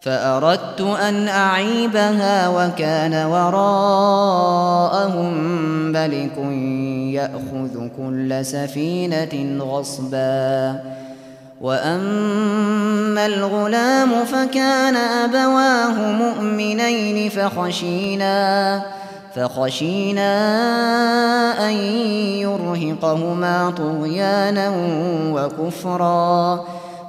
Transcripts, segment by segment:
فأردت أن أعيبها وكان وراءهم بلك يأخذ كل سفينة غصبا. وأما الغلام فكان أبواه مؤمنين فخشينا فخشينا أن يرهقهما طغيانا وكفرا.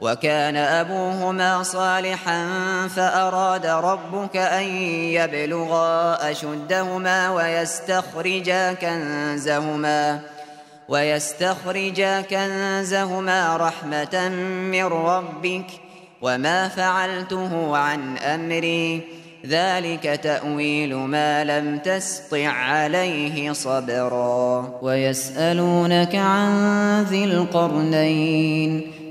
وكان أبوهما صالحا فأراد ربك أن يبلغا أشدهما ويستخرجا كنزهما ويستخرجا كنزهما رحمة من ربك وما فعلته عن أمري ذلك تأويل ما لم تسطع عليه صبرا ويسألونك عن ذي القرنين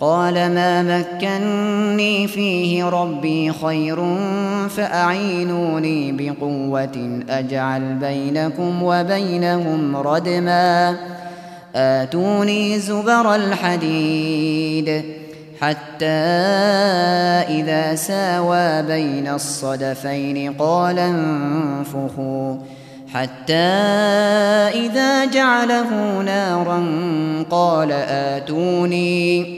قال ما مكنني فيه ربي خير فأعينوني بقوة أجعل بينكم وبينهم ردما. آتوني زبر الحديد حتى إذا ساوى بين الصدفين قال انفخوا. حتى إذا جعله نارا قال آتوني.